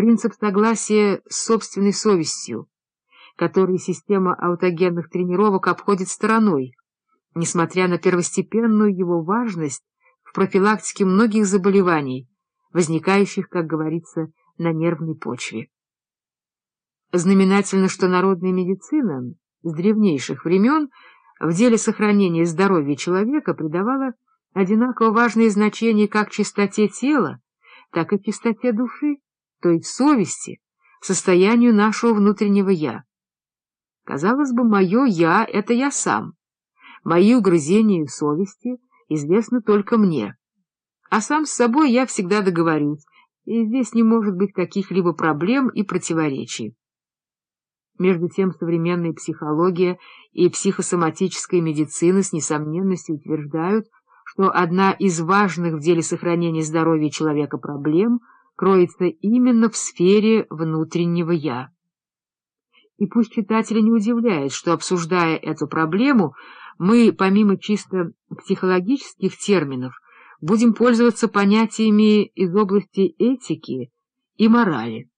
принцип согласия с собственной совестью, который система аутогенных тренировок обходит стороной, несмотря на первостепенную его важность в профилактике многих заболеваний, возникающих, как говорится, на нервной почве. Знаменательно, что народная медицина с древнейших времен в деле сохранения здоровья человека придавала одинаково важное значение как чистоте тела, так и чистоте души, то есть совести, состоянию нашего внутреннего «я». Казалось бы, мое «я» — это я сам. Мои угрызения совести известны только мне. А сам с собой я всегда договорюсь, и здесь не может быть каких-либо проблем и противоречий. Между тем современная психология и психосоматическая медицина с несомненностью утверждают, что одна из важных в деле сохранения здоровья человека проблем кроется именно в сфере внутреннего «я». И пусть читателя не удивляет, что, обсуждая эту проблему, мы, помимо чисто психологических терминов, будем пользоваться понятиями из области этики и морали.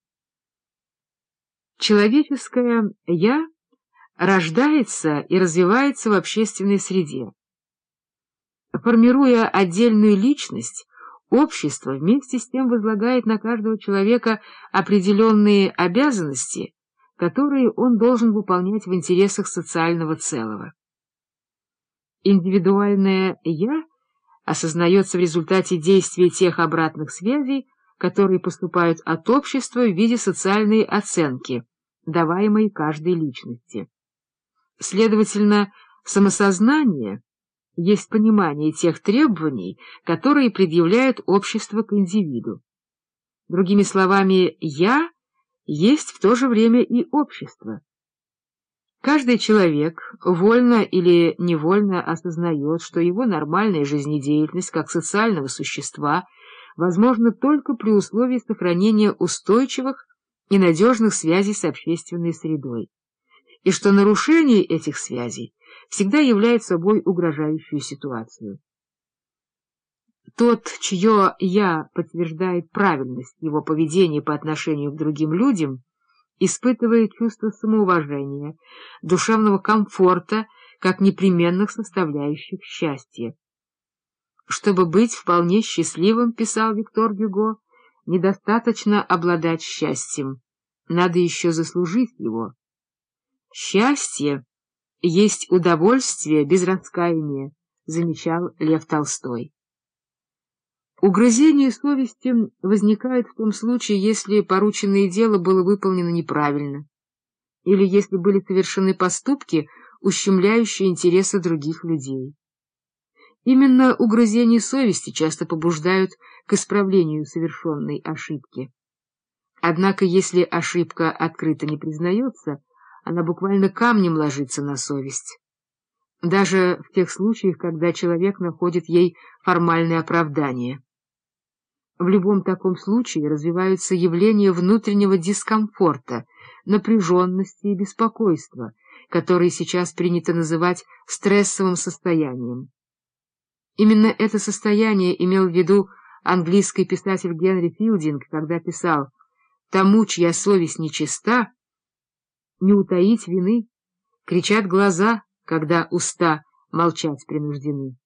Человеческое «я» рождается и развивается в общественной среде. Формируя отдельную личность, общество вместе с тем возлагает на каждого человека определенные обязанности, которые он должен выполнять в интересах социального целого. Индивидуальное «я» осознается в результате действия тех обратных связей, которые поступают от общества в виде социальной оценки, даваемой каждой личности. Следовательно, самосознание есть понимание тех требований, которые предъявляет общество к индивиду. Другими словами, «я» есть в то же время и общество. Каждый человек вольно или невольно осознает, что его нормальная жизнедеятельность как социального существа возможна только при условии сохранения устойчивых и надежных связей с общественной средой, и что нарушение этих связей всегда является собой угрожающую ситуацию. Тот, чье «я» подтверждает правильность его поведения по отношению к другим людям, испытывает чувство самоуважения, душевного комфорта как непременных составляющих счастья. Чтобы быть вполне счастливым, писал Виктор Гюго, недостаточно обладать счастьем, надо еще заслужить его. Счастье есть удовольствие без раскаяния, замечал Лев Толстой. Угрызение совести возникает в том случае, если порученное дело было выполнено неправильно, или если были совершены поступки, ущемляющие интересы других людей. Именно угрызения совести часто побуждают к исправлению совершенной ошибки. Однако, если ошибка открыто не признается, она буквально камнем ложится на совесть. Даже в тех случаях, когда человек находит ей формальное оправдание. В любом таком случае развиваются явления внутреннего дискомфорта, напряженности и беспокойства, которые сейчас принято называть стрессовым состоянием. Именно это состояние имел в виду английский писатель Генри Филдинг, когда писал «Тому, чья совесть нечиста, не утаить вины, кричат глаза, когда уста молчать принуждены».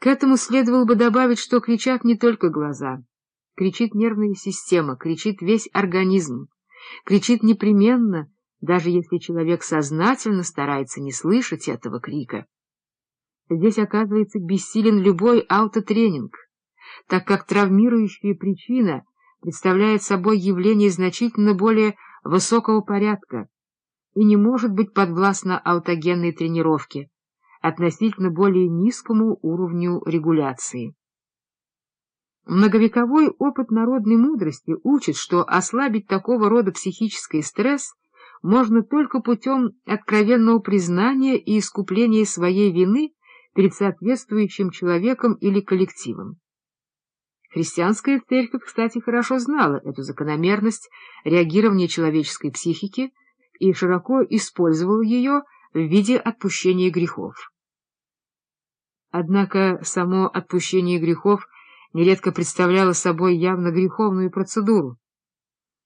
К этому следовало бы добавить, что кричат не только глаза. Кричит нервная система, кричит весь организм, кричит непременно, даже если человек сознательно старается не слышать этого крика. Здесь оказывается бессилен любой аутотренинг, так как травмирующая причина представляет собой явление значительно более высокого порядка и не может быть подвластна аутогенной тренировке, относительно более низкому уровню регуляции. Многовековой опыт народной мудрости учит, что ослабить такого рода психический стресс можно только путем откровенного признания и искупления своей вины перед соответствующим человеком или коллективом. Христианская церковь, кстати, хорошо знала эту закономерность реагирования человеческой психики и широко использовала ее в виде отпущения грехов. Однако само отпущение грехов нередко представляло собой явно греховную процедуру.